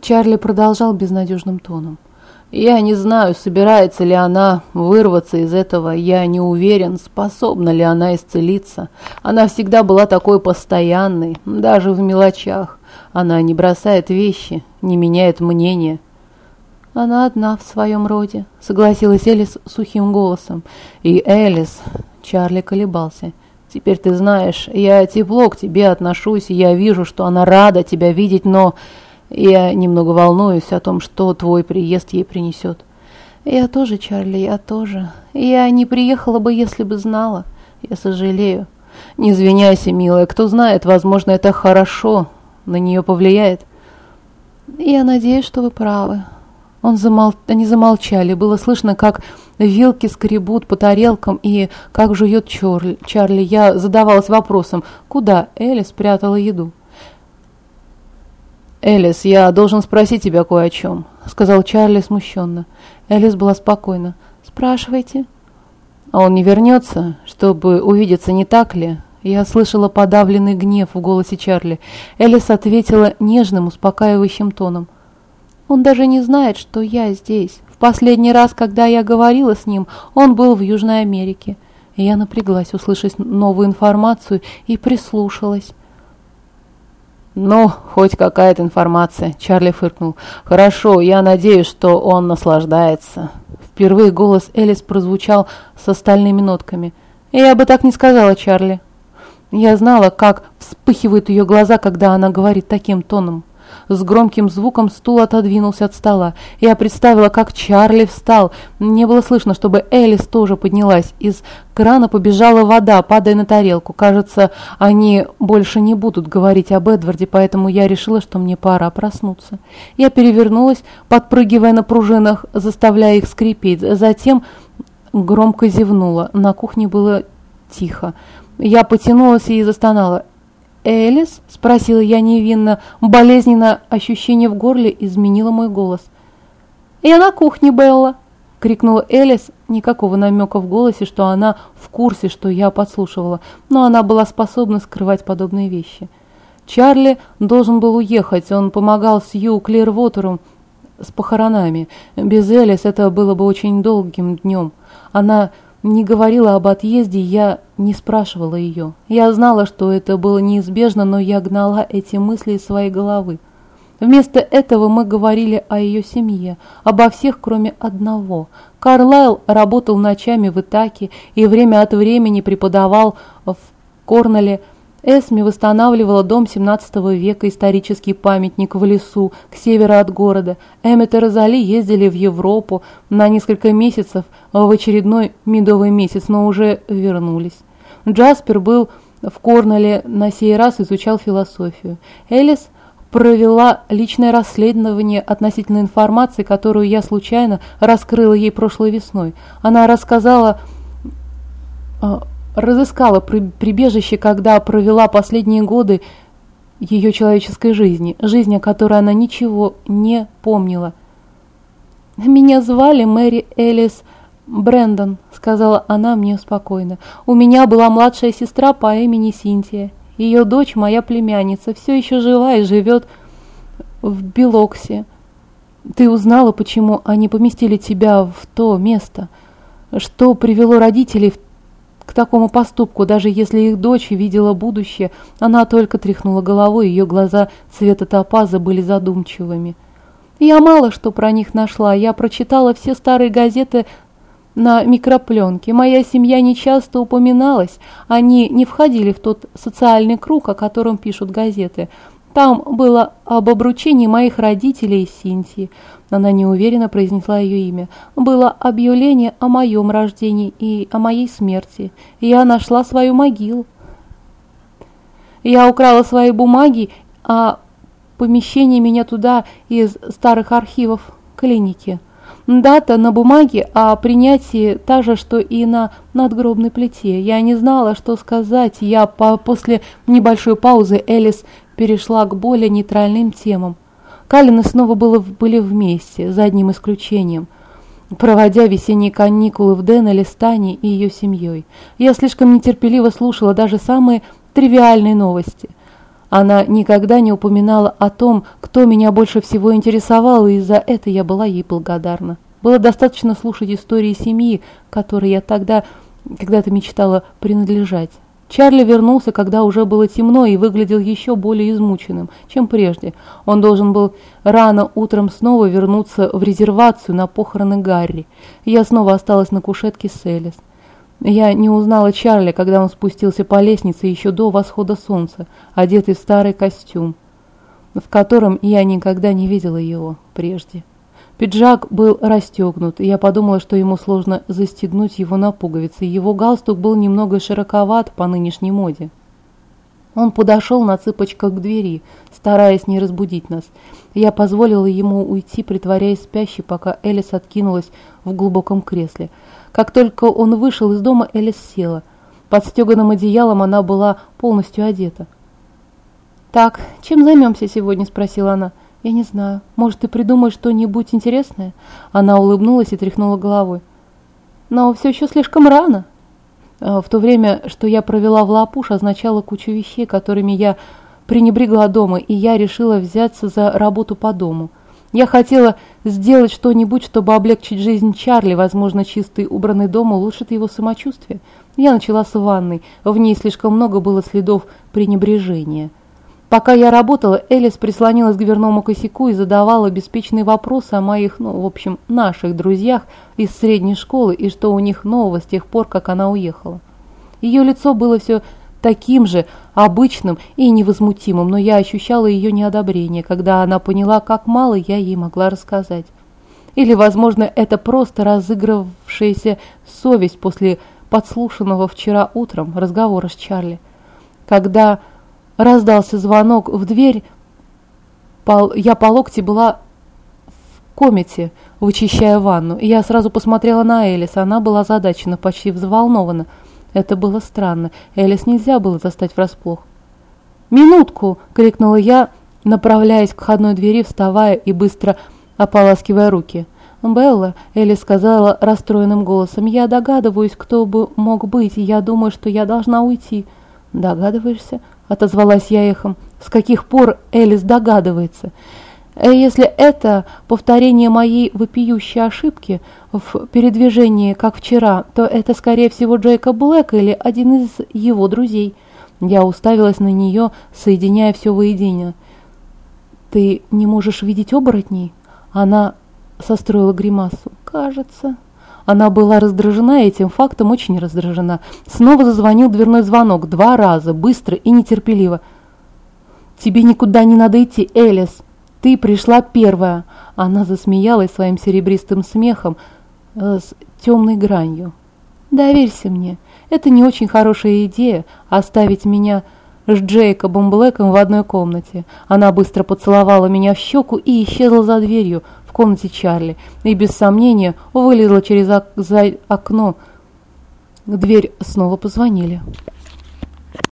Чарли продолжал безнадежным тоном. Я не знаю, собирается ли она вырваться из этого, я не уверен, способна ли она исцелиться. Она всегда была такой постоянной, даже в мелочах. Она не бросает вещи, не меняет мнения. Она одна в своем роде, согласилась Элис сухим голосом. И Элис, Чарли колебался. Теперь ты знаешь, я тепло к тебе отношусь, и я вижу, что она рада тебя видеть, но... Я немного волнуюсь о том, что твой приезд ей принесет. Я тоже, Чарли, я тоже. Я не приехала бы, если бы знала. Я сожалею. Не извиняйся, милая, кто знает, возможно, это хорошо на нее повлияет. Я надеюсь, что вы правы. Он замол... Они замолчали. Было слышно, как вилки скребут по тарелкам и как жует Чарли. Я задавалась вопросом, куда Элли спрятала еду. «Элис, я должен спросить тебя кое о чем», — сказал Чарли смущенно. Элис была спокойна. «Спрашивайте». «А он не вернется, чтобы увидеться, не так ли?» Я слышала подавленный гнев в голосе Чарли. Элис ответила нежным, успокаивающим тоном. «Он даже не знает, что я здесь. В последний раз, когда я говорила с ним, он был в Южной Америке». Я напряглась, услышать новую информацию, и прислушалась. «Ну, хоть какая-то информация», — Чарли фыркнул. «Хорошо, я надеюсь, что он наслаждается». Впервые голос Элис прозвучал с остальными нотками. «Я бы так не сказала, Чарли». Я знала, как вспыхивают ее глаза, когда она говорит таким тоном. С громким звуком стул отодвинулся от стола. Я представила, как Чарли встал. Не было слышно, чтобы Элис тоже поднялась. Из крана побежала вода, падая на тарелку. Кажется, они больше не будут говорить об Эдварде, поэтому я решила, что мне пора проснуться. Я перевернулась, подпрыгивая на пружинах, заставляя их скрипеть. Затем громко зевнула. На кухне было тихо. Я потянулась и застонала. «Элис?» – спросила я невинно. Болезненно ощущение в горле изменило мой голос. «Я на кухне, Белла!» – крикнула Элис. Никакого намека в голосе, что она в курсе, что я подслушивала, но она была способна скрывать подобные вещи. Чарли должен был уехать, он помогал Сью Клирвотеру с похоронами. Без Элис это было бы очень долгим днем. Она не говорила об отъезде, я не спрашивала ее. Я знала, что это было неизбежно, но я гнала эти мысли из своей головы. Вместо этого мы говорили о ее семье, обо всех, кроме одного. Карлайл работал ночами в Итаке и время от времени преподавал в Корнеле, Эсми восстанавливала дом 17 века, исторический памятник в лесу, к северу от города. Эммет и Розали ездили в Европу на несколько месяцев, в очередной медовый месяц, но уже вернулись. Джаспер был в Корнеле, на сей раз изучал философию. Элис провела личное расследование относительно информации, которую я случайно раскрыла ей прошлой весной. Она рассказала а, разыскала прибежище, когда провела последние годы ее человеческой жизни, жизни, о которой она ничего не помнила. «Меня звали Мэри Элис Брэндон», — сказала она мне спокойно. «У меня была младшая сестра по имени Синтия. Ее дочь, моя племянница, все еще жива и живет в Белоксе. Ты узнала, почему они поместили тебя в то место? Что привело родителей к такому поступку, даже если их дочь видела будущее, она только тряхнула головой, ее глаза цвета топаза были задумчивыми. Я мало что про них нашла, я прочитала все старые газеты на микропленке. Моя семья не часто упоминалась, они не входили в тот социальный круг, о котором пишут газеты. Там было об обручении моих родителей и Синтии. Она неуверенно произнесла ее имя. Было объявление о моем рождении и о моей смерти. Я нашла свою могилу. Я украла свои бумаги, а помещение меня туда из старых архивов клиники. Дата на бумаге о принятии та же, что и на надгробной плите. Я не знала, что сказать. Я по после небольшой паузы Элис перешла к более нейтральным темам. Калины снова было, были вместе, за одним исключением, проводя весенние каникулы в Деннеле с и ее семьей. Я слишком нетерпеливо слушала даже самые тривиальные новости. Она никогда не упоминала о том, кто меня больше всего интересовал, и за это я была ей благодарна. Было достаточно слушать истории семьи, которой я тогда когда-то мечтала принадлежать. Чарли вернулся, когда уже было темно и выглядел еще более измученным, чем прежде. Он должен был рано утром снова вернуться в резервацию на похороны Гарри. Я снова осталась на кушетке с Элис. Я не узнала Чарли, когда он спустился по лестнице еще до восхода солнца, одетый в старый костюм, в котором я никогда не видела его прежде. Пиджак был расстегнут, и я подумала, что ему сложно застегнуть его на пуговицы. Его галстук был немного широковат по нынешней моде. Он подошел на цыпочках к двери, стараясь не разбудить нас. Я позволила ему уйти, притворяясь спящей, пока Элис откинулась в глубоком кресле. Как только он вышел из дома, Элис села. Под стеганым одеялом она была полностью одета. «Так, чем займемся сегодня?» – спросила она. «Я не знаю. Может, ты придумаешь что-нибудь интересное?» Она улыбнулась и тряхнула головой. «Но все еще слишком рано». А, в то время, что я провела в Лапуш, означало кучу вещей, которыми я пренебрегла дома, и я решила взяться за работу по дому. Я хотела сделать что-нибудь, чтобы облегчить жизнь Чарли. Возможно, чистый убранный дом улучшит его самочувствие. Я начала с ванной. В ней слишком много было следов пренебрежения. Пока я работала, Элис прислонилась к дверному косяку и задавала беспечные вопросы о моих, ну, в общем, наших друзьях из средней школы и что у них нового с тех пор, как она уехала. Ее лицо было все таким же обычным и невозмутимым, но я ощущала ее неодобрение, когда она поняла, как мало я ей могла рассказать. Или, возможно, это просто разыгравшаяся совесть после подслушанного вчера утром разговора с Чарли. Когда Раздался звонок в дверь. Я по локти была в комнате, вычищая ванну. Я сразу посмотрела на Элис. Она была задачена, почти взволнована. Это было странно. Элис нельзя было застать врасплох. «Минутку!» — крикнула я, направляясь к входной двери, вставая и быстро ополаскивая руки. «Белла», — Элис сказала расстроенным голосом, — «я догадываюсь, кто бы мог быть, и я думаю, что я должна уйти». «Догадываешься?» — отозвалась я эхом. «С каких пор Элис догадывается?» э, «Если это повторение моей вопиющей ошибки в передвижении, как вчера, то это, скорее всего, Джейкоб Блэк или один из его друзей». Я уставилась на нее, соединяя все воедино. «Ты не можешь видеть оборотней?» Она состроила гримасу. «Кажется». Она была раздражена этим фактом, очень раздражена. Снова зазвонил дверной звонок, два раза, быстро и нетерпеливо. «Тебе никуда не надо идти, Элис. Ты пришла первая». Она засмеялась своим серебристым смехом э, с темной гранью. «Доверься мне. Это не очень хорошая идея оставить меня с Джейкобом Блэком в одной комнате. Она быстро поцеловала меня в щеку и исчезла за дверью, комнате Чарли и без сомнения вылезла через ок за окно. Дверь снова позвонили.